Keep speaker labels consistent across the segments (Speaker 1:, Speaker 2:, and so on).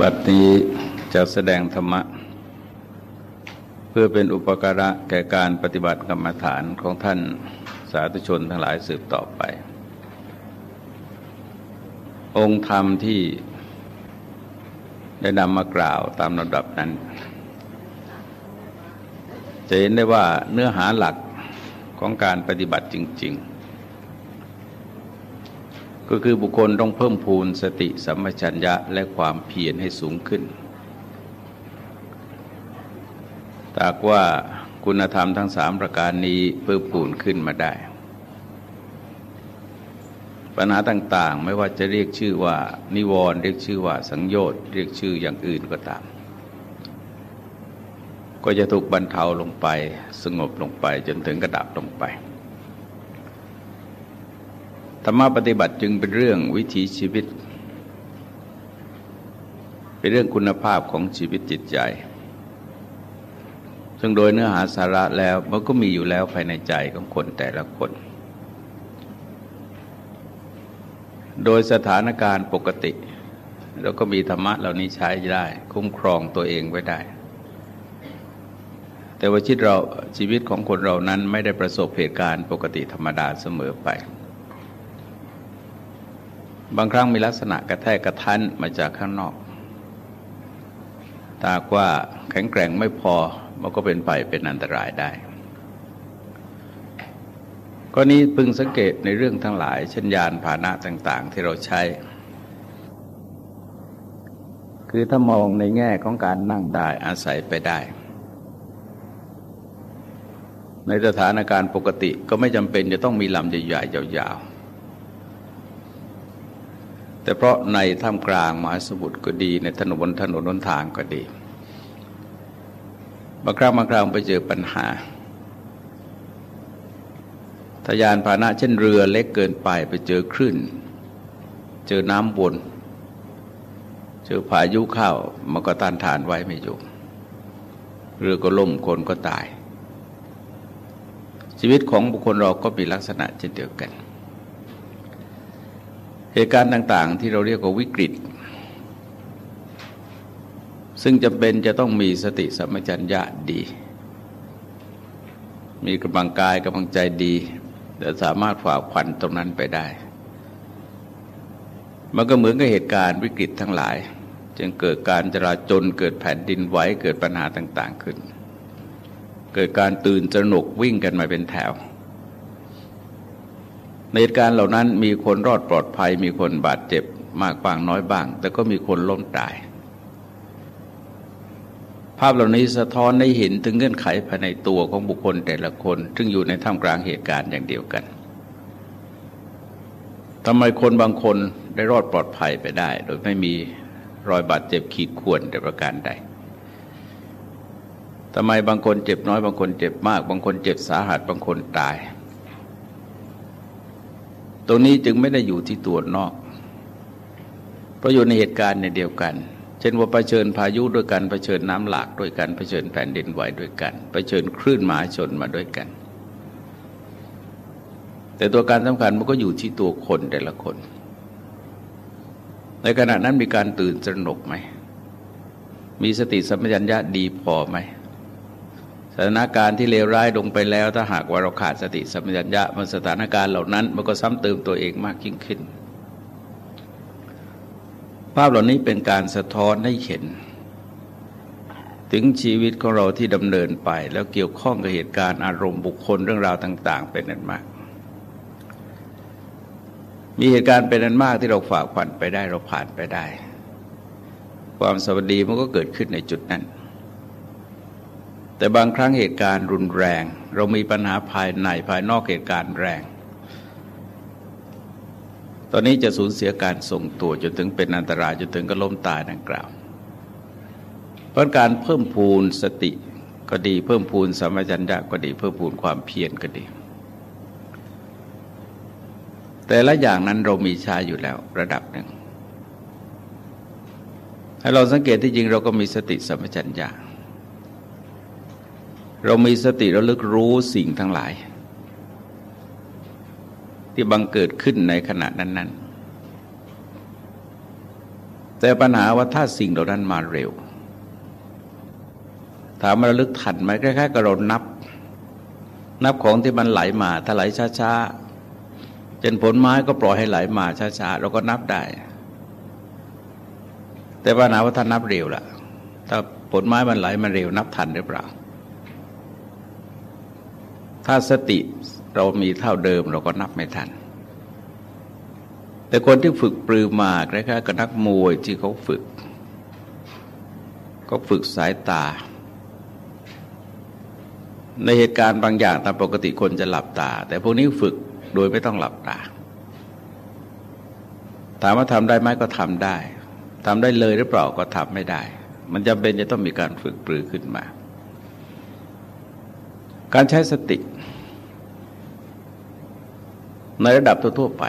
Speaker 1: บัดนี้จะแสดงธรรมะ เพื่อเป็นอุปการะแก่การปฏิบัติกรรมฐานของท่านสาธุชนทั้งหลายสืบต่อไป องค์ธรรมที่ได้นำมากล่าวตามลำดับนั้น จะเห็นได้ว่าเนื้อหาหลักของการปฏิบัติจริง ๆ ก็คือบุคคลต้องเพิ่มพูนสติสัมปชัญญะและความเพียรให้สูงขึ้น ตากว่าคุณธรรมทั้งสามประการนี้เพิ่มพูนขึ้นมาได้ ปัญหาต่างๆ ไม่ว่าจะเรียกชื่อว่า นิวรณ์เรียกชื่อว่าสังโยชน์เรียกชื่ออย่างอื่นก็ตาม ก็จะถูกบรรเทาลงไปสงบลงไปจนถึงกระดับลงไป ธรรมะปฏิบัติจึงเป็นเรื่องวิถีชีวิต เป็นเรื่องคุณภาพของชีวิตจิตใจ ซึ่งโดยเนื้อหาสาระแล้วมันก็มีอยู่แล้วภายในใจของคนแต่ละคน โดยสถานการณ์ปกติเราก็มีธรรมะเหล่านี้ใช้ได้ คุ้มครองตัวเองไว้ได้ แต่ว่าชีวิตเราชีวิตของคนเรานั้นไม่ได้ประสบเหตุการณ์ปกติธรรมดาเสมอไป บางครั้งมีลักษณะกระแทกกระทันมาจากข้างนอก ตากว่าแข็งแกร่งไม่พอมันก็เป็นไปเป็นอันตรายได้ก็นี้พึงสังเกตในเรื่องทั้งหลาย เช่นยานพาหนะต่าง ๆ ที่เราใช้ คือถ้ามองในแง่ของการนั่งได้อาศัยไปได้ ในสถานการณ์ปกติก็ไม่จำเป็นจะต้องมีลำใหญ่ๆยาวๆ แต่เพราะในท่ามกลางมหาสมุทรก็ดี ในถนนบนถนนนนทางก็ดีบางครั้งบางครั้งไปเจอปัญหาทยานพาหนะเช่นเรือเล็กเกินไปไปเจอคลื่น เจอน้ำวนเจอพายุเข้ามันก็ต้านทานไว้ไม่อยู่ เรือก็ล่มคนก็ตาย ชีวิตของบุคคลเราก็มีลักษณะเช่นเดียวกัน เหตุการณ์ต่างๆ ที่เราเรียกว่าวิกฤต ซึ่งจำเป็นจะต้องมีสติสัมปชัญญะดี มีกำลังกายกำลังใจดีจะสามารถฝ่าควันตรงนั้นไปได้ มันก็เหมือนกับเหตุการณ์วิกฤตทั้งหลาย จึงเกิดการจราจนเกิดแผ่นดินไหวเกิดปัญหาต่าง ๆ ขึ้น เกิดการตื่นตระหนกวิ่งกันมาเป็นแถว ในเหตุการณ์เหล่านั้นมีคนรอดปลอดภัย มีคนบาดเจ็บมากบ้างน้อยบ้าง แต่ก็มีคนล้มตาย ภาพเหล่านี้สะท้อนได้เห็นถึงเงื่อนไขภายในตัวของบุคคลแต่ละคน ซึ่งอยู่ในท่ามกลางเหตุการณ์อย่างเดียวกันทำไมคนบางคนได้รอดปลอดภัยไปได้ โดยไม่มีรอยบาดเจ็บขีดข่วนแต่ประการใดทำไมบางคนเจ็บน้อยบางคนเจ็บมาก บางคนเจ็บสาหัสบางคนตาย ตรงนี้จึงไม่ได้อยู่ที่ตัวนอก เพราะอยู่ในเหตุการณ์ในเดียวกัน เช่นว่าเผชิญพายุด้วยกันเผชิญน้ำหลากด้วยกันเผชิญแผ่นดินไหวด้วยกันเผชิญคลื่นหมาชนมาด้วยกัน แต่ตัวการสำคัญมันก็อยู่ที่ตัวคนแต่ละคน ในขณะนั้นมีการตื่นตระหนกไหมมีสติสัมปชัญญะดีพอไหม สถานการณ์ที่เลวร้ายลงไปแล้ว ถ้าหากว่าเราขาดสติสัมปชัญญะมันสถานการณ์เหล่านั้น มันก็ซ้ำเติมตัวเองมากยิ่งขึ้น ภาพเหล่านี้เป็นการสะท้อนให้เห็น ถึงชีวิตของเราที่ดำเนินไป แล้วเกี่ยวข้องกับเหตุการณ์อารมณ์บุคคลเรื่องราวต่าง ๆ เป็นนั้นมาก มีเหตุการณ์เป็นนั้นมากที่เราฝ่าฝันไปได้เราผ่านไปได้ ความสวัสดีมันก็เกิดขึ้นในจุดนั้น แต่บางครั้งเหตุการณ์รุนแรง เรามีปัญหาภายในภายนอกเหตุการณ์แรง ตอนนี้จะสูญเสียการทรงตัวจนถึงเป็นอันตรายจนถึงก็ล้มตายดังกล่าว เพราะการเพิ่มพูนสติก็ดีเพิ่มพูนสัมปชัญญะก็ดี เพิ่มพูนความเพียรก็ดี แต่ละอย่างนั้นเรามีชาอยู่แล้วระดับหนึ่งให้เราสังเกตที่จริงเราก็มีสติสัมปชัญญะ เรามีสติระลึกรู้สิ่งทั้งหลาย ที่บังเกิดขึ้นในขณะนั้นแต่ปัญหาว่าถ้าสิ่งเหล่านั้นมาเร็ว ถามมาระลึกทันไหมคล้ายๆกับเรานับ นับของที่มันไหลมาถ้าไหลช้าๆจนผลไม้ก็ปล่อยให้ไหลมาช้าๆเราก็นับได้ แต่ปัญหาว่าถ้านับเร็วล่ะ ถ้าผลไม้มันไหลมาเร็วนับทันหรือเปล่า ถ้าสติเรามีเท่าเดิมเราก็นับไม่ทัน แต่คนที่ฝึกปรือมาคล้ายๆกับนักมวยที่เขาฝึก ก็ฝึกสายตา ในเหตุการณ์บางอย่างตามปกติคนจะหลับตา แต่พวกนี้ฝึกโดยไม่ต้องหลับตา ถามว่าทำได้ไหมก็ทำได้ทำได้เลยหรือเปล่าก็ทำไม่ได้ มันจำเป็นจะต้องมีการฝึกปรือขึ้นมา การใช้สติ ในระดับทั่วไป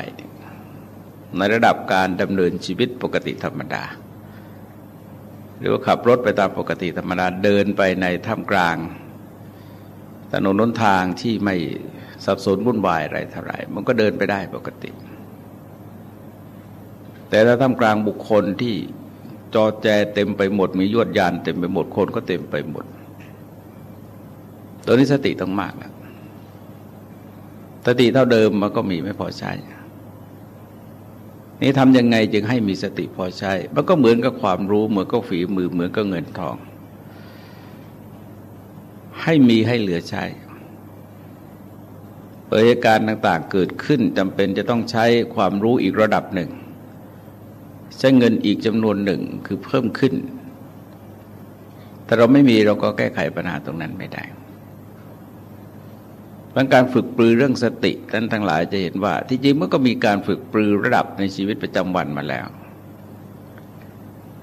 Speaker 1: ในระดับการดำเนินชีวิตปกติธรรมดา หรือว่าขับรถไปตามปกติธรรมดาเดินไปในท่ามกลาง ถนนน้นทางที่ไม่สับสนวุ่นวายอะไรเท่าไรมันก็เดินไปได้ปกติ แต่ถ้าท่ามกลางบุคคลที่จอแจเต็มไปหมดมียวดยานเต็มไปหมดคนก็เต็มไปหมด ตัวนี้สติต้องมากนะสติเท่าเดิมมันก็มีไม่พอใช้ นี่ทำยังไงจึงให้มีสติพอใช้ มันก็เหมือนกับความรู้ เหมือนกับฝีมือ เหมือนกับเงินทอง ให้มีให้เหลือใช้เหตุการณ์ต่าง ๆ เกิดขึ้นจำเป็นจะต้องใช้ความรู้อีกระดับหนึ่ง ใช้เงินอีกจำนวนหนึ่งคือเพิ่มขึ้น แต่เราไม่มีเราก็แก้ไขปัญหาตรงนั้นไม่ได้ งการฝึกปรือเรื่องสติท่านทั้งหลายจะเห็นว่า ที่จริงมันก็มีการฝึกปรือระดับในชีวิตประจำวันมาแล้ว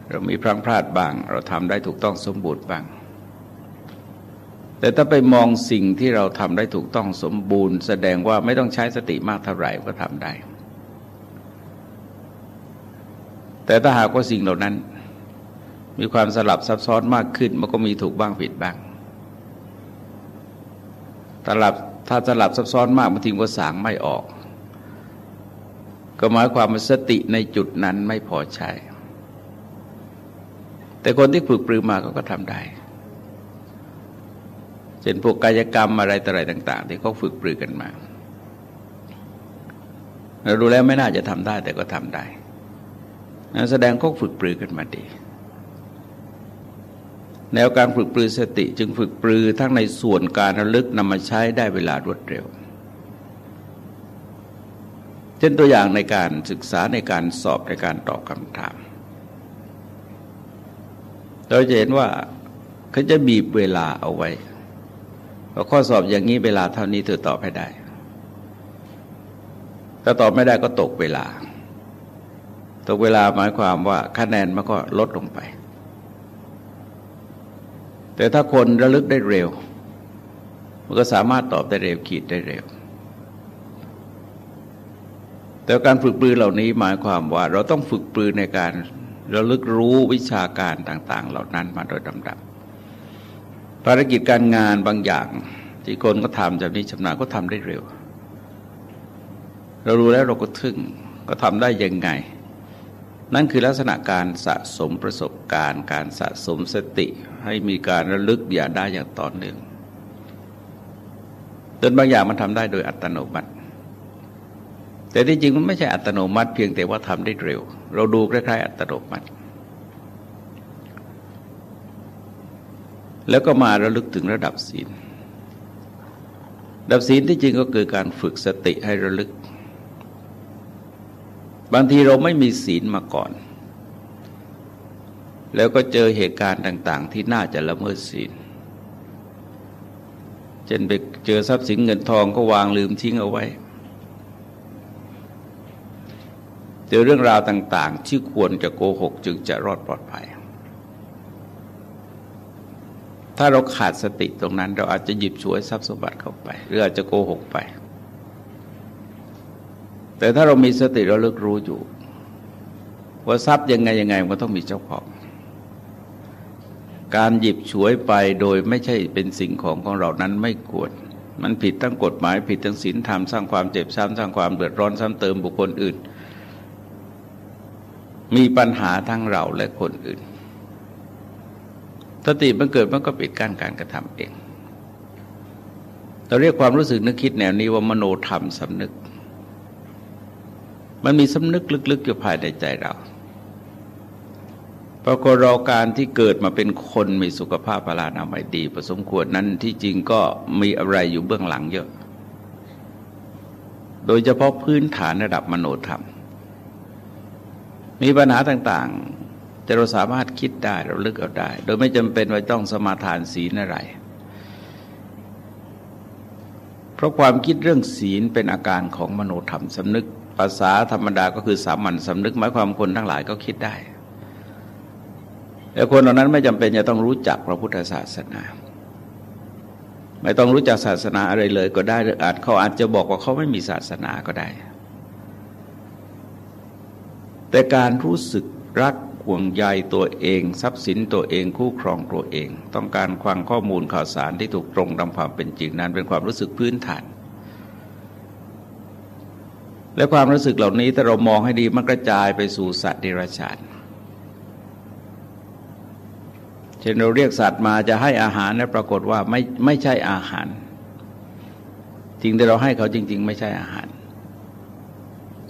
Speaker 1: เรามีพลังพลาดบ้าง เราทำได้ถูกต้องสมบูรณ์บ้าง แต่ถ้าไปมองสิ่งที่เราทำได้ถูกต้องสมบูรณ์ แสดงว่าไม่ต้องใช้สติมากเท่าไหร่ก็ทำได้ แต่ถ้าหากว่าสิ่งเหล่านั้น มีความสลับซับซ้อนมากขึ้นมันก็มีถูกบ้างผิดบ้างสลับ ถ้าสลับซับซ้อนมากบางทีก็สางไม่ออก ก็หมายความว่าสติในจุดนั้นไม่พอใช้แต่คนที่ฝึกปรือมาก็ทำได้เช่นพวกกายกรรมอะไรต่ออะไรต่าง ๆ ที่เขาฝึกปรือกันมาเราดูแล้วไม่น่าจะทำได้แต่ก็ทำได้นะแสดงเขาฝึกปรือกันมาดี แนวการฝึกปรือสติจึงฝึกปรือทั้งในส่วนการระลึกนำมาใช้ได้เวลารวดเร็ว เช่นตัวอย่างในการศึกษาในการสอบในการตอบคำถาม เราจะเห็นว่าเขาจะบีบเวลาเอาไว้ว่าข้อสอบอย่างนี้เวลาเท่านี้เธอตอบให้ได้ ถ้าตอบไม่ได้ก็ตกเวลา ตกเวลาหมายความว่าคะแนนมันก็ลดลงไป แต่ถ้าคนระลึกได้เร็ว มันก็สามารถตอบได้เร็วขีดได้เร็ว แต่การฝึกปรือเหล่านี้หมายความว่า เราต้องฝึกปรือในการระลึกรู้วิชาการต่าง ๆ เหล่านั้นมาโดยลำดับภารกิจการงานบางอย่าง ที่คนก็ทำจากนี้ชำนาญก็ทำได้เร็ว เรารู้แล้วเราก็ทึ่งก็ทำได้ยังไง นั่นคือลักษณะการสะสมประสบการณ์ การสะสมสติให้มีการระลึกอย่าได้อย่างต่อเนื่องจนบางอย่างมันทำได้โดยอัตโนมัติ แต่ที่จริงมันไม่ใช่อัตโนมัติ เพียงแต่ว่าทำได้เร็ว เราดูคล้ายๆอัตโนมัติ แล้วก็มาระลึกถึงระดับศีลระดับศีลที่จริงก็คือการฝึกสติให้ระลึก บางทีเราไม่มีศีลมาก่อน แล้วก็เจอเหตุการณ์ต่าง ๆ ที่น่าจะละเมิดศีลเช่นไปเจอทรัพย์สินเงินทองก็วางลืมทิ้งเอาไว้ เจอเรื่องราวต่าง ๆ ที่ควรจะโกหกจึงจะรอดปลอดภัย ถ้าเราขาดสติตรงนั้น เราอาจจะหยิบฉวยทรัพย์สมบัติเข้าไป หรืออาจจะโกหกไป แต่ถ้าเรามีสติเราเลิกรู้อยู่ ว่าทรัพย์ยังไงยังไงมันต้องมีเจ้าของ การหยิบฉวยไปโดยไม่ใช่เป็นสิ่งของของเรานั้นไม่ควร มันผิดทั้งกฎหมายผิดทั้งศีลธรรมสร้างความเจ็บช้ำสร้างความเดือดร้อนซ้ำเติมบุคคลอื่น มีปัญหาทั้งเราและคนอื่นสติมันเกิดมันก็ปิดกั้นการกระทำเองเราเรียกความรู้สึกนึกคิดแนวนี้ว่ามโนธรรมสำนึก มันมีสำนึกลึกๆอยู่ภายในใจเราปรากฏเราการที่เกิดมาเป็นคนมีสุขภาพพลานามัยดีผสมควรนั้นที่จริงก็มีอะไรอยู่เบื้องหลังเยอะ โดยเฉพาะพื้นฐานระดับมโนธรรม มีปัญหาต่างๆจะเราสามารถคิดได้เราลึกเอาได้ โดยไม่จำเป็นว่าต้องสมาทานศีลอะไร เพราะความคิดเรื่องศีลเป็นอาการของมโนธรรมสำนึก ภาษาธรรมดาก็คือสามัญสำนึกหมายความคนทั้งหลายก็คิดได้แต่คนเหล่านั้นไม่จำเป็นจะต้องรู้จักพระพุทธศาสนา ไม่ต้องรู้จักศาสนาอะไรเลยก็ได้หรืออาจเขาอาจจะบอกว่าเขาไม่มีศาสนาก็ได้ แต่การรู้สึกรักห่วงใยตัวเอง ทรัพย์สินตัวเองคู่ครองตัวเอง ต้องการควังข้อมูลข่าวสารที่ถูกตรงตามความเป็นจริงนั้นเป็นความรู้สึกพื้นฐาน และความรู้สึกเหล่านี้ถ้าเรามองให้ดีมันกระจายไปสู่สัตว์เดรัจฉานเช่นเราเรียกสัตว์มาจะให้อาหารนะปรากฏว่าไม่ไม่ใช่อาหาร จริงแต่เราให้เขาจริง ๆ ไม่ใช่อาหาร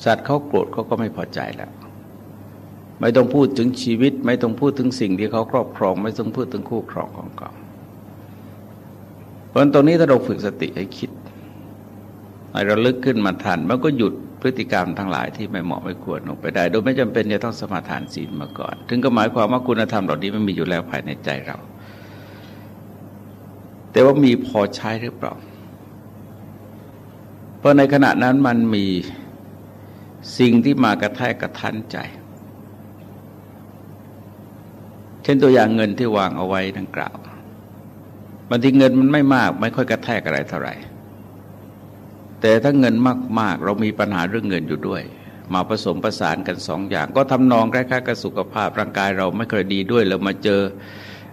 Speaker 1: สัตว์เขาโกรธเขาก็ไม่พอใจแล้วไม่ต้องพูดถึงชีวิต ไม่ต้องพูดถึงสิ่งที่เขาครอบครอง ไม่ต้องพูดถึงคู่ครองของเขาเพราะตรงนี้ถ้าเราฝึกสติให้คิดให้เราลึกขึ้นมาทันมันก็หยุด พฤติกรรมทั้งหลายที่ไม่เหมาะไม่ควรลงไปได้ โดยไม่จำเป็นจะต้องสมาทานศีลมาก่อน ถึงก็หมายความว่าคุณธรรมเหล่านี้มันมีอยู่แล้วภายในใจเรา แต่ว่ามีพอใช้หรือเปล่า เพราะในขณะนั้นมันมีสิ่งที่มากระแทกกระทันใจ เช่นตัวอย่างเงินที่วางเอาไว้ดังกล่าวบางทีเงินมันไม่มาก ไม่ค่อยกระแทกอะไรเท่าไหร่ แต่ถ้าเงินมากๆ เรามีปัญหาเรื่องเงินอยู่ด้วย มาผสมประสานกันสองอย่าง ก็ทำนองคล้ายๆกับสุขภาพร่างกายเราไม่เคยดีด้วยแล้วมาเจอ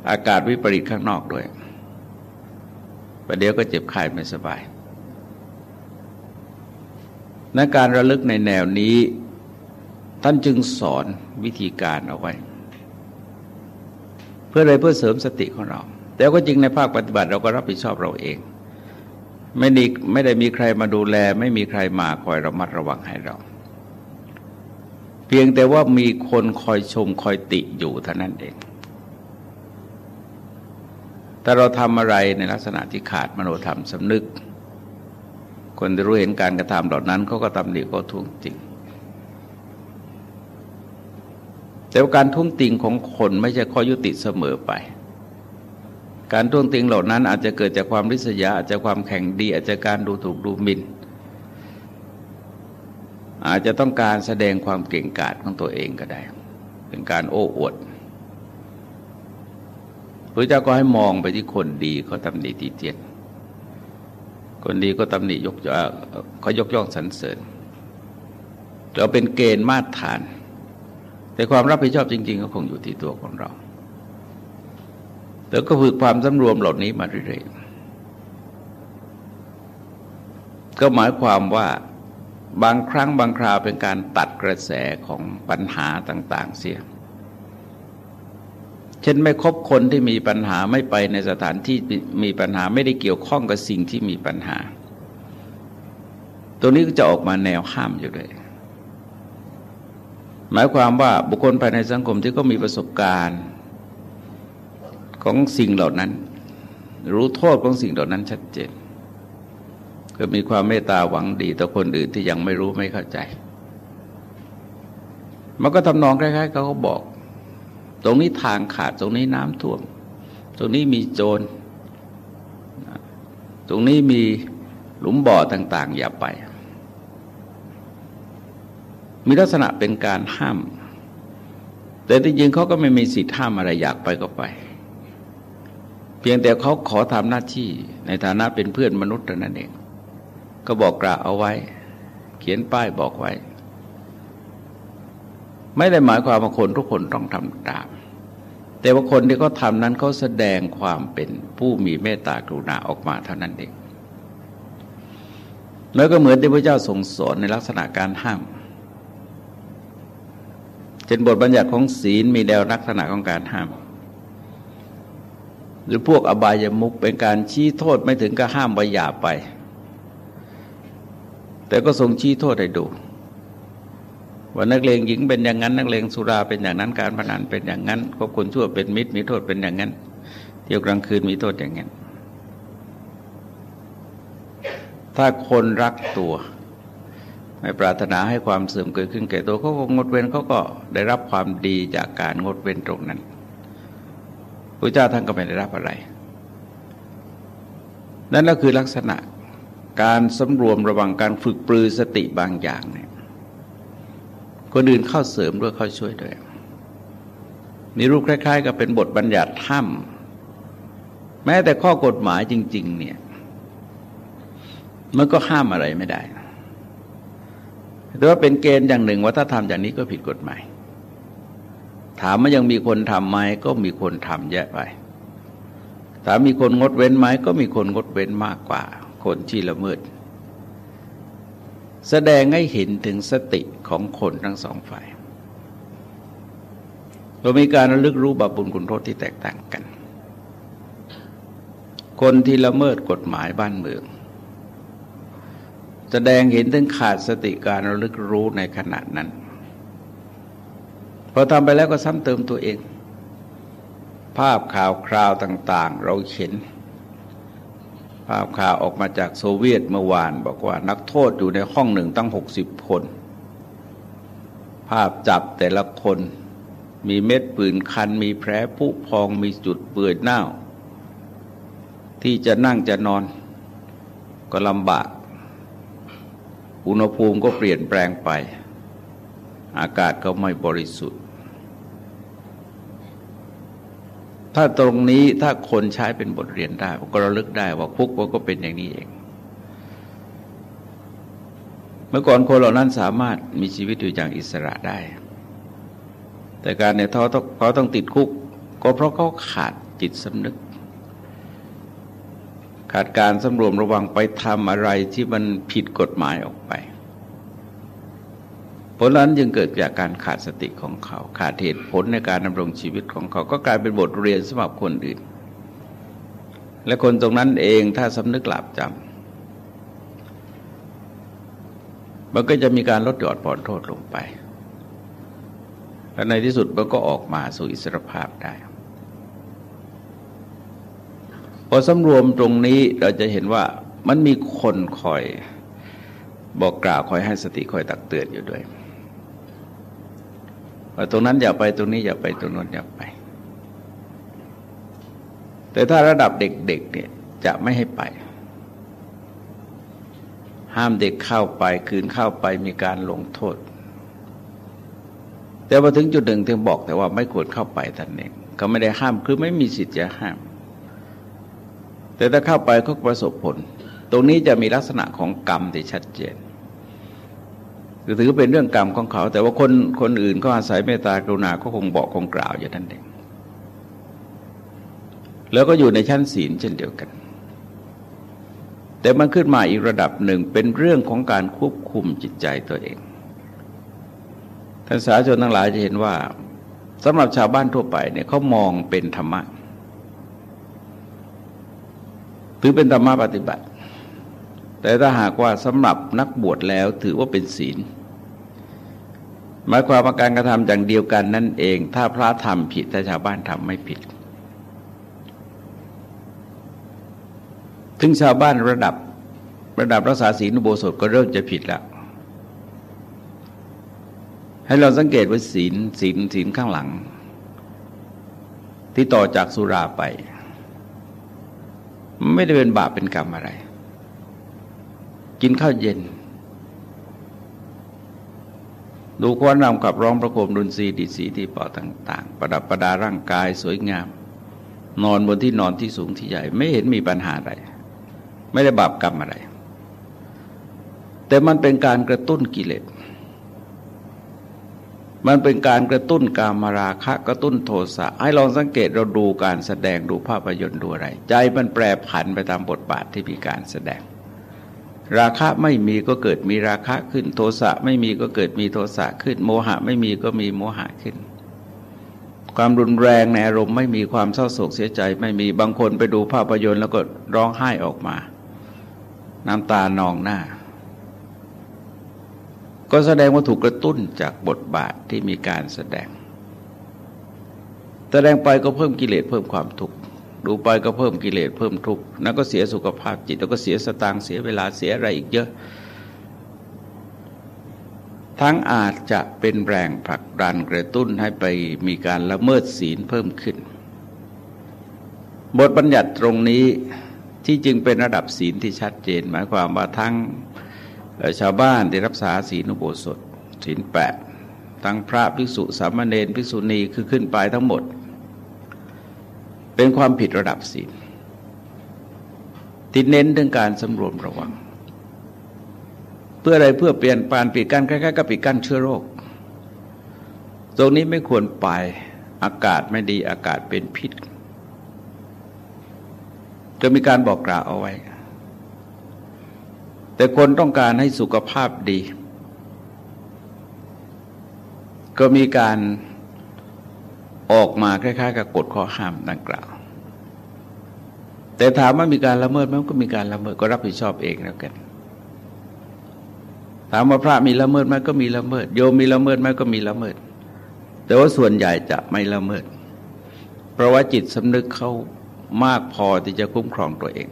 Speaker 1: อากาศวิปริตข้างนอกด้วยประเดี๋ยวก็เจ็บไข้ไม่สบายในการระลึกในแนวนี้ ท่านจึงสอนวิธีการเอาไว้ เพื่ออะไรเพื่อเสริมสติของเรา แต่ก็จริงในภาคปฏิบัติเราก็รับผิดชอบเราเอง ไม่ดีไม่ได้มีใครมาดูแล ไม่มีใครมาคอยระมัดระวังให้เรา เพียงแต่ว่ามีคนคอยชมคอยติอยู่เท่านั้นเอง แต่เราทำอะไรในลักษณะที่ขาดมโนธรรมสำนึก คนที่รู้เห็นการกระทำเหล่านั้นเขาก็ตำหนิก็ทุ่งจริงแต่การทุ่งติงของคนไม่ใช่ข้อยุติเสมอไป การท่วงติงเหล่านั้นอาจจะเกิดจากความริษยาอาจจะความแข่งดี อาจจะการดูถูกดูหมิน่น อาจจะต้องการแสดงความเก่งกาจของตัวเองก็ได้ เป็นการโอ้อวดพระเจ้าก็ให้มองไปที่คนดีเขาตำหนิตีเตียนคนดีก็ตำหนิยกเขายกย่องสรรเสริญเราเป็นเกณฑ์มาตรฐาน แต่ความรับผิดชอบจริง ๆ ก็คงอยู่ที่ตัวของเรา แต่ก็ฝึกความสำรวมเหล่านี้มาเรื่อยๆ ก็หมายความว่าบางครั้งบางคราวเป็นการตัดกระแสของปัญหาต่าง ๆ เสีย เช่นไม่คบคนที่มีปัญหาไม่ไปในสถานที่มีปัญหาไม่ได้เกี่ยวข้องกับสิ่งที่มีปัญหา ตัวนี้ก็จะออกมาแนวห้ามอยู่เลยหมายความว่าบุคคลภายในสังคมที่ก็มีประสบการณ์ ของสิ่งเหล่านั้น รู้โทษของสิ่งเหล่านั้นชัดเจนก็มีความเมตตาหวังดีต่อคนอื่นที่ยังไม่รู้ไม่เข้าใจ มันก็ทำนองคล้ายๆเขาก็บอก ตรงนี้ทางขาดตรงนี้น้ำท่วม ตรงนี้มีโจร ตรงนี้มีหลุมบ่อต่าง ๆ อย่าไป มีลักษณะเป็นการห้าม แต่จริงๆเขาก็ไม่มีสิทธิ์ห้ามอะไรอยากไปก็ไป เพียงแต่เขาขอทำหน้าที่ในฐานะเป็นเพื่อนมนุษย์เท่านั้นเอง ก็บอกกล่าวเอาไว้ เขียนป้ายบอกไว้ ไม่ได้หมายความว่าคนทุกคนต้องทำตาม แต่ว่าคนที่เขาทำนั้นเขาแสดงความเป็นผู้มีเมตตากรุณาออกมาเท่านั้นเองแล้วก็เหมือนที่พระเจ้าทรงสอนในลักษณะการห้ามเช่นบทบัญญัติของศีลมีแนวลักษณะของการห้าม หรือพวกอบายมุกเป็นการชี้โทษไม่ถึงกับห้ามไว้อย่าไป แต่ก็ทรงชี้โทษให้ดูว่านักเลงหญิงเป็นอย่างนั้นนักเลงสุราเป็นอย่างนั้นการพนันเป็นอย่างนั้นก็คนชั่วเป็นมิตรมีโทษเป็นอย่างนั้น เที่ยวกลางคืนมีโทษอย่างนั้น ถ้าคนรักตัว ไม่ปรารถนาให้ความเสื่อมเกิดขึ้นแก่ตัวเขาก็งดเว้นเขาก็ได้รับความดีจากการงดเว้นตรงนั้น พระเจ้าท่านก็ไม่ได้รับอะไร นั่นก็คือลักษณะการสำรวมระวังการฝึกปรือสติบางอย่างเนี่ยคนอื่นเข้าเสริมด้วยเข้าช่วยด้วย มีรูปคล้าย ๆ กับเป็นบทบัญญัติห้ามแม้แต่ข้อกฎหมายจริง ๆ เนี่ย มันก็ห้ามอะไรไม่ได้แต่ว่าเป็นเกณฑ์อย่างหนึ่งว่าถ้าทำอย่างนี้ก็ผิดกฎหมาย ถามว่ายังมีคนทำไหมก็มีคนทำแยะไปถามมีคนงดเว้นไหมก็มีคนงดเว้นมากกว่า คนที่ละเมิด แสดงให้เห็นถึงสติของคนทั้งสองฝ่ายเรามีการระลึกรู้บาปบุญคุณโทษที่แตกต่างกัน คนที่ละเมิดกฎหมายบ้านเมือง แสดงเห็นถึงขาดสติการระลึกรู้ในขณะนั้น พอทำไปแล้วก็ซ้ำเติมตัวเอง ภาพข่าวคราวต่าง ๆ เราเห็น ภาพข่าวออกมาจากโซเวียตเมื่อวาน บอกว่านักโทษอยู่ในห้องหนึ่งตั้งหกสิบคน ภาพจับแต่ละคน มีเม็ดปืนคัน มีแผลผุพองมีจุดเปื่อยเน่า ที่จะนั่งจะนอนก็ลำบาก อุณหภูมิก็เปลี่ยนแปลงไป อากาศก็ไม่บริสุทธิ์ ถ้าตรงนี้ถ้าคนใช้เป็นบทเรียนได้ก็ระลึกได้ว่าคุกมันก็เป็นอย่างนี้เอง เมื่อก่อนคนเหล่านั้นสามารถมีชีวิตอยู่อย่างอิสระได้ แต่การเนี่ยเขาต้องเขาต้องติดคุก ก็เพราะเขาขาดจิตสำนึก ขาดการสำรวมระวังไปทำอะไรที่มันผิดกฎหมายออกไป ผลนั้นจึงเกิดจากการขาดสติของเขา ขาดเหตุผลในการดำรงชีวิตของเขา ก็กลายเป็นบทเรียนสำหรับคนอื่น และคนตรงนั้นเองถ้าสำนึกหลับจำมันก็จะมีการลดหย่อนผ่อนโทษลงไปและในที่สุดมันก็ออกมาสู่อิสรภาพได้ พอสำรวมตรงนี้เราจะเห็นว่ามันมีคนคอยบอกกล่าวคอยให้สติคอยตักเตือนอยู่ด้วย ตรงนั้นอย่าไปตรงนี้อย่าไปตรงนั้นอย่าไป แต่ถ้าระดับเด็กๆเนี่ยจะไม่ให้ไป ห้ามเด็กเข้าไปคืนเข้าไปมีการลงโทษ แต่พอถึงจุดหนึ่งถึงบอกแต่ว่าไม่ควรเข้าไปท่านเองเขาไม่ได้ห้ามคือไม่มีสิทธิ์จะห้าม แต่ถ้าเข้าไปก็ประสบผล ตรงนี้จะมีลักษณะของกรรมที่ชัดเจน คือถือเป็นเรื่องกรรมของเขา แต่ว่าคนคนอื่นก็อาศัยเมตตากรุณาก็คงบอกคงกล่าวอย่างนั้นเองแล้วก็อยู่ในชั้นศีลเช่นเดียวกัน แต่มันขึ้นมาอีกระดับหนึ่งเป็นเรื่องของการควบคุมจิตใจตัวเองท่านสาชนทั้งหลายจะเห็นว่าสำหรับชาวบ้านทั่วไปเนี่ยเขามองเป็นธรรมะถือเป็นธรรมะปฏิบัติ แต่ถ้าหากว่าสำหรับนักบวชแล้วถือว่าเป็นศีล หมายความว่าการกระทำอย่างเดียวกันนั่นเอง ถ้าพระทำผิดถ้าชาวบ้านทำไม่ผิด ถึงชาวบ้านระดับระดับรักษาศีลอุโบสถก็เริ่มจะผิดแล้ว ให้เราสังเกตว่าศีลศีลศีลข้างหลัง ที่ต่อจากสุราไป ไม่ได้เป็นบาปเป็นกรรมอะไร กินข้าวเย็น ดูควันรำกับร้องประโคมดุนซีดีสีที่เป่าต่าง ๆ ประดับประดาร่างกายสวยงาม นอนบนที่นอนที่สูงที่ใหญ่ ไม่เห็นมีปัญหาอะไร ไม่ได้บาปกรรมอะไร แต่มันเป็นการกระตุ้นกิเลสมันเป็นการกระตุ้นกามราคะกระตุ้นโทสะให้ลองสังเกตเราดูการแสดงดูภาพยนตร์ดูอะไร ใจมันแปรผันไปตามบทบาทที่มีการแสดง ราคะไม่มีก็เกิดมีราคะขึ้น โทสะไม่มีก็เกิดมีโทสะขึ้น โมหะไม่มีก็มีโมหะขึ้น ความรุนแรงในอารมณ์ไม่มีความเศร้าโศกเสียใจไม่มีบางคนไปดูภาพยนตร์แล้วก็ร้องไห้ออกมา น้ำตานองหน้า ก็แสดงว่าถูกกระตุ้นจากบทบาทที่มีการแสดง แสดงไปก็เพิ่มกิเลสเพิ่มความทุกข์ ดูไปก็เพิ่มกิเลสเพิ่มทุกข์นั่นก็เสียสุขภาพจิตแล้วก็เสียสตางค์เสียเวลาเสียอะไรอีกเยอะ ทั้งอาจจะเป็นแรงผลักดันกระตุ้นให้ไปมีการละเมิดศีลเพิ่มขึ้น บทบัญญัติตรงนี้ที่จึงเป็นระดับศีลที่ชัดเจน หมายความว่าทั้งชาวบ้านที่รักษาศีลอุโบสถศีลแปดทั้งพระภิกษุสามเณรภิกษุณีคือขึ้นไปทั้งหมด เป็นความผิดระดับศีลที่เน้นเรื่องการสำรวมระวัง เพื่ออะไรเพื่อเปลี่ยนปานปิดกั้นคล้ายๆกับปิดกั้นเชื้อโรค ตรงนี้ไม่ควรไปอากาศไม่ดีอากาศเป็นพิษ จะมีการบอกกล่าวเอาไว้ แต่คนต้องการให้สุขภาพดี ก็มีการ ออกมาคล้ายๆ กับกฎข้อห้ามดังกล่าว แต่ถามว่ามีการละเมิดไหมก็มีการละเมิดก็รับผิดชอบเองแล้วกันถามว่าพระมีละเมิดไหมก็มีละเมิด โยมมีละเมิดไหมก็มีละเมิด แต่ว่าส่วนใหญ่จะไม่ละเมิด เพราะว่าจิตสำนึกเขามากพอที่จะคุ้มครองตัวเอง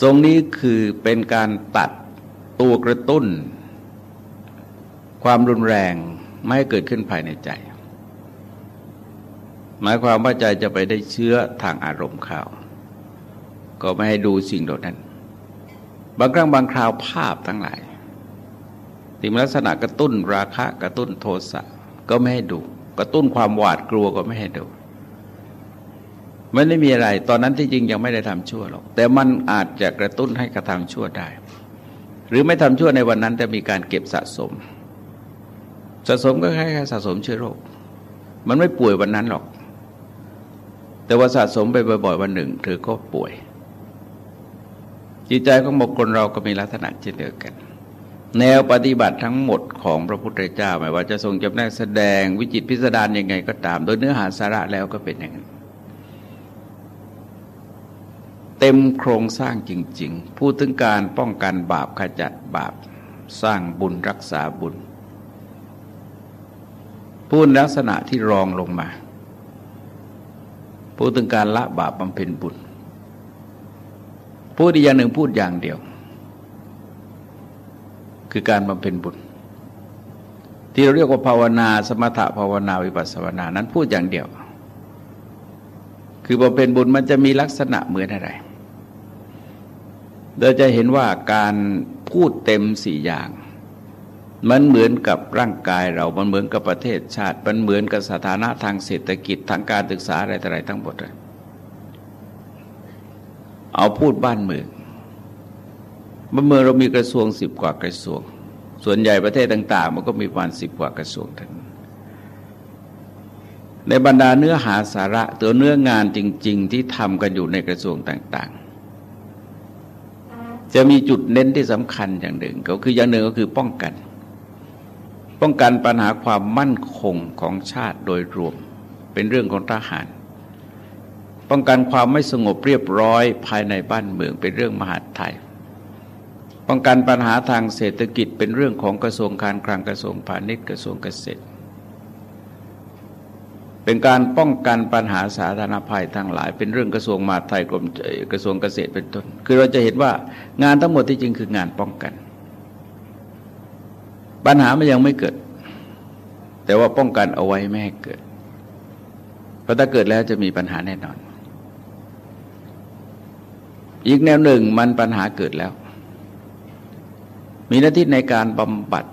Speaker 1: ตรงนี้คือเป็นการตัดตัวกระตุ้น ความรุนแรง ไม่ให้เกิดขึ้นภายในใจ หมายความว่าใจจะไปได้เชื้อทางอารมณ์ข่าว ก็ไม่ให้ดูสิ่งเหล่านั้น บางครั้งบางคราวภาพทั้งหลายที่มีลักษณะกระตุ้นราคะกระตุ้นโทสะก็ไม่ให้ดู กระตุ้นความหวาดกลัวก็ไม่ให้ดูมันไม่มีอะไร ตอนนั้นที่จริงยังไม่ได้ทำชั่วหรอก แต่มันอาจจะกระตุ้นให้กระทำชั่วได้ หรือไม่ทำชั่วในวันนั้นจะมีการเก็บสะสม สะสมก็แค่สะสมเชื้อโรค มันไม่ป่วยวันนั้นหรอก แต่ว่าสะสมไปบ่อยๆวันหนึ่งเธอก็ป่วย จิตใจของบุคคลเราก็มีลักษณะเช่นเดียวกัน แนวปฏิบัติทั้งหมดของพระพุทธเจ้าหมายว่าจะทรงจำแนกแสดงวิจิตพิสดารยังไงก็ตาม โดยเนื้อหาสาระแล้วก็เป็นอย่างนั้นเต็มโครงสร้างจริง ๆ พูดถึงการป้องกันบาปขจัดบาป สร้างบุญรักษาบุญ พูดลักษณะที่รองลงมา พูดถึงการละบาปบำเพ็ญบุญ พูดอีกอย่างหนึ่งพูดอย่างเดียว คือการบำเพ็ญบุญ ที่เราเรียกว่าภาวนา สมถะภาวนาวิปัสสนานั้นพูดอย่างเดียว คือบำเพ็ญบุญมันจะมีลักษณะเหมือนอะไรเราจะเห็นว่าการพูดเต็มสี่อย่าง มันเหมือนกับร่างกายเรา มันเหมือนกับประเทศชาติ มันเหมือนกับสถานะทางเศรษฐกิจทางการศึกษาอะไรต่ออะไรทั้งหมดเลยเอาพูดบ้านเมืองบ้านเมืองเรามีกระทรวงสิบกว่ากระทรวง ส่วนใหญ่ประเทศต่าง ๆ มันก็มีประมาณสิบกว่ากระทรวงทั้งในบรรดาเนื้อหาสาระตัวเนื้องานจริง ๆ ที่ทำกันอยู่ในกระทรวงต่าง ๆ จะมีจุดเน้นที่สำคัญอย่างหนึ่ง ก็คืออย่างหนึ่งก็คือป้องกัน ป้องกันปัญหาความมั่นคงของชาติโดยรวม เป็นเรื่องของทหาร ป้องกันความไม่สงบเรียบร้อยภายในบ้านเมืองเป็นเรื่องมหาดไทย ป้องกันปัญหาทางเศรษฐกิจเป็นเรื่องของกระทรวงการคลังกระทรวงพาณิชย์กระทรวงเกษตร เป็นการป้องกันปัญหาสาธารณภัยทั้งหลาย เป็นเรื่องกระทรวงมหาดไทยกรมกระทรวงเกษตรเป็นต้น คือเราจะเห็นว่างานทั้งหมดที่จริงคืองานป้องกัน ปัญหามันยังไม่เกิด แต่ว่าป้องกันเอาไว้ไม่ให้เกิด เพราะถ้าเกิดแล้วจะมีปัญหาแน่นอน อีกแนวหนึ่งมันปัญหาเกิดแล้ว มีหน้าที่ในการบำบัด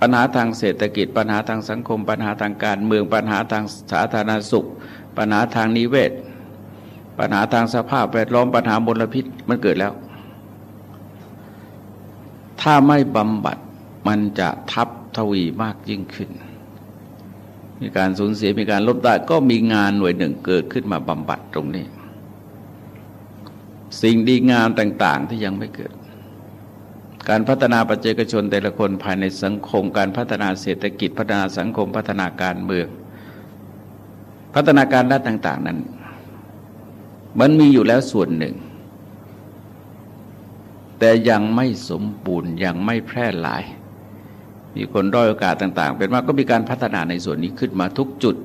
Speaker 1: ปัญหาทางเศรษฐกิจ ปัญหาทางสังคม ปัญหาทางการเมือง ปัญหาทางสาธารณสุข ปัญหาทางนิเวศ ปัญหาทางสภาพแวดล้อมปัญหามลพิษมันเกิดแล้ว ถ้าไม่บำบัด มันจะทับทวีมากยิ่งขึ้น มีการสูญเสียมีการลดได้ก็มีงานหน่วยหนึ่งเกิดขึ้นมาบำบัดตรงนี้ สิ่งดีงามต่าง ๆ ที่ยังไม่เกิด การพัฒนาปัจเจกชนแต่ละคนภายในสังคม การพัฒนาเศรษฐกิจพัฒนาสังคมพัฒนาการเมือง พัฒนาการด้านต่าง ๆ นั้น มันมีอยู่แล้วส่วนหนึ่งแต่ยังไม่สมบูรณ์ยังไม่แพร่หลาย มีคนด้อยโอกาสต่าง ๆ เป็นว่าก็มีการพัฒนาในส่วนนี้ขึ้นมาทุกจุด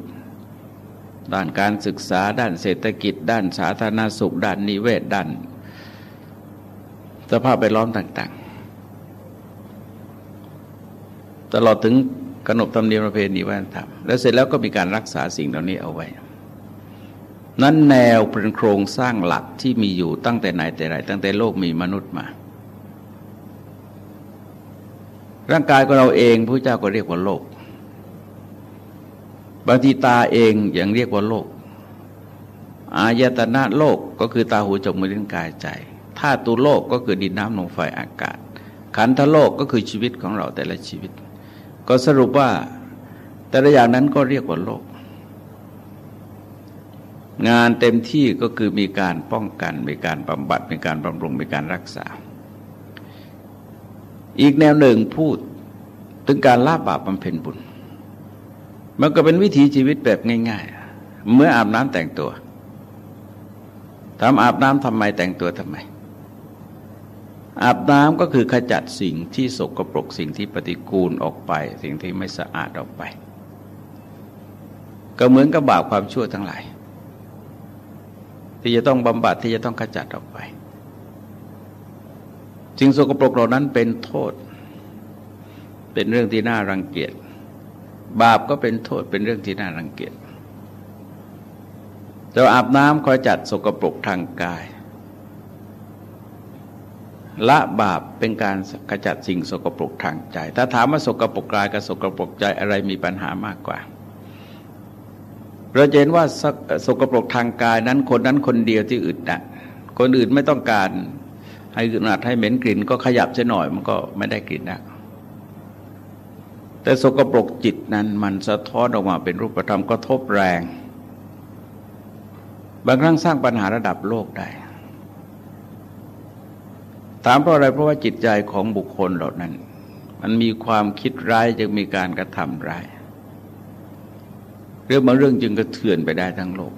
Speaker 1: ด้านการศึกษา ด้านเศรษฐกิจ ด้านสาธารณสุข ด้านนิเวศ ด้าน สภาพแวดล้อมต่าง ๆ ตลอดถึงขนบธรรมเนียมประเพณีวัฒนธรรม แล้วเสร็จแล้วก็มีการรักษาสิ่งเหล่านี้เอาไว้ นั้นแนวเป็นโครงสร้างหลักที่มีอยู่ตั้งแต่ไหนแต่ไรตั้งแต่โลกมีมนุษย์มา ร่างกายของเราเองพระเจ้าก็เรียกว่าโลกบางทีตาเองอย่างเรียกว่าโลก อายตนะโลกก็คือตาหูจมูกลิ้นกายใจธาตุโลกก็คือดินน้ำลมไฟอากาศ ขันธโลกก็คือชีวิตของเราแต่ละชีวิต ก็สรุปว่าแต่ละอย่างนั้นก็เรียกว่าโลก งานเต็มที่ก็คือมีการป้องกัน มีการบำบัด มีการบำรุง มีการรักษา อีกแนวหนึ่งพูดถึงการละบาปบำเพ็ญบุญ มันก็เป็นวิถีชีวิตแบบง่าย ๆ เมื่ออาบน้ำแต่งตัวทำอาบน้ำทำไมแต่งตัวทำไม อาบน้ำก็คือขจัดสิ่งที่สกปรกสิ่งที่ปฏิกูลออกไป สิ่งที่ไม่สะอาดออกไป ก็เหมือนกับบาปความชั่วทั้งหลาย ที่จะต้องบำบัดที่จะต้องขจัดออกไป สิ่งสกปรกเหล่านั้นเป็นโทษ เป็นเรื่องที่น่ารังเกียจ บาปก็เป็นโทษเป็นเรื่องที่น่ารังเกียจแต่อาบน้ำคอยจัดสกปรกทางกาย ละบาปเป็นการกระจัดสิ่งสกปรกทางใจ ถ้าถามว่าสกปรกกายกับสกปรกใจอะไรมีปัญหามากกว่าเราเห็นว่าสกปรกทางกายนั้นคนนั้นคนเดียวที่อึดนะคนอื่นไม่ต้องการ ให้อึดอัดให้เหม็นกลิ่นก็ขยับเสียหน่อยมันก็ไม่ได้กลิ่นนะแต่สกปรกจิตนั้นมันสะท้อนออกมาเป็นรูปธรรมก็ทบแรง บางครั้งสร้างปัญหาระดับโลกได้ ถามเพราะอะไรเพราะว่าจิตใจของบุคคลเหล่านั้น มันมีความคิดร้ายจึงมีการกระทำร้าย เรื่องบางเรื่องจึงกระเทือนไปได้ทั้งโลก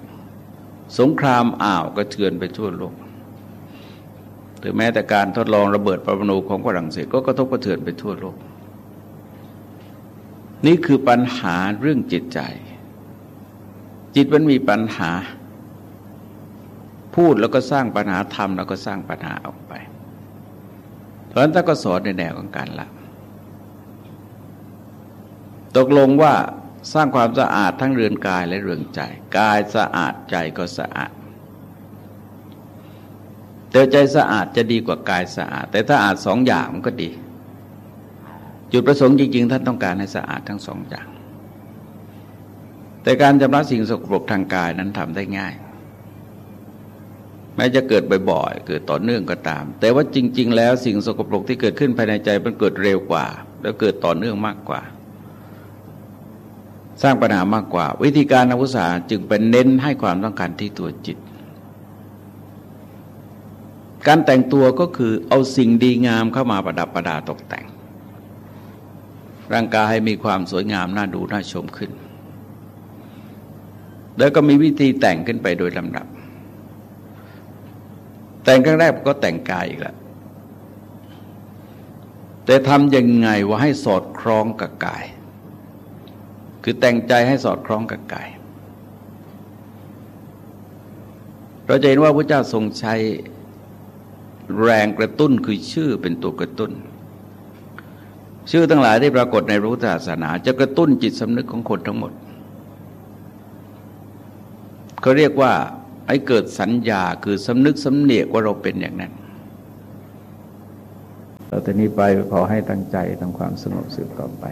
Speaker 1: สงครามอ่าวกระเทือนไปทั่วโลก ถึงแม้แต่การทดลองระเบิดปรมาณูของฝรั่งเศสก็กระทบกระเทือนไปทั่วโลก นี่คือปัญหาเรื่องจิตใจ จิตมันมีปัญหา พูดแล้วก็สร้างปัญหาทำแล้วก็สร้างปัญหาออกไป เพราะฉะนั้นถ้าก็สอนในแนวของการละตกลงว่าสร้างความสะอาดทั้งเรือนกายและเรือนใจ กายสะอาดใจก็สะอาด แต่ใจสะอาดจะดีกว่ากายสะอาด แต่ถ้าอาจสองอย่างมันก็ดี จุดประสงค์จริงๆ ท่านต้องการให้สะอาดทั้งสองอย่าง แต่การชำระสิ่งสกปรกทางกายนั้นทำได้ง่าย แม้จะเกิดบ่อยๆ เกิดต่อเนื่องก็ตาม แต่ว่าจริง ๆ แล้วสิ่งสกปรกที่เกิดขึ้นภายในใจมันเกิดเร็วกว่า แล้วเกิดต่อเนื่องมากกว่า สร้างปัญหามากกว่า วิธีการอาวุษาจึงเป็นเน้นให้ความต้องการที่ตัวจิต การแต่งตัวก็คือเอาสิ่งดีงามเข้ามาประดับประดาตกแต่ง ร่างกายให้มีความสวยงามน่าดูน่าชมขึ้น แล้วก็มีวิธีแต่งขึ้นไปโดยลำดับ แต่งครั้งแรกก็แต่งกายอีกแล้วแต่ทำยังไงว่าให้สอดคล้องกับกาย คือแต่งใจให้สอดคล้องกับกาย เราจะเห็นว่าพระเจ้าทรงใช้ แรงกระตุ้นคือชื่อเป็นตัวกระตุ้น ชื่อทั้งหลายที่ปรากฏในรู้ศาสนา จะกระตุ้นจิตสำนึกของคนทั้งหมดเขาเรียกว่าให้เกิดสัญญาคือสำนึกสำเนียกว่าเราเป็นอย่างนั้นเราแต่นี้ไปขอให้ตั้งใจทำความสงบสืบต่อไป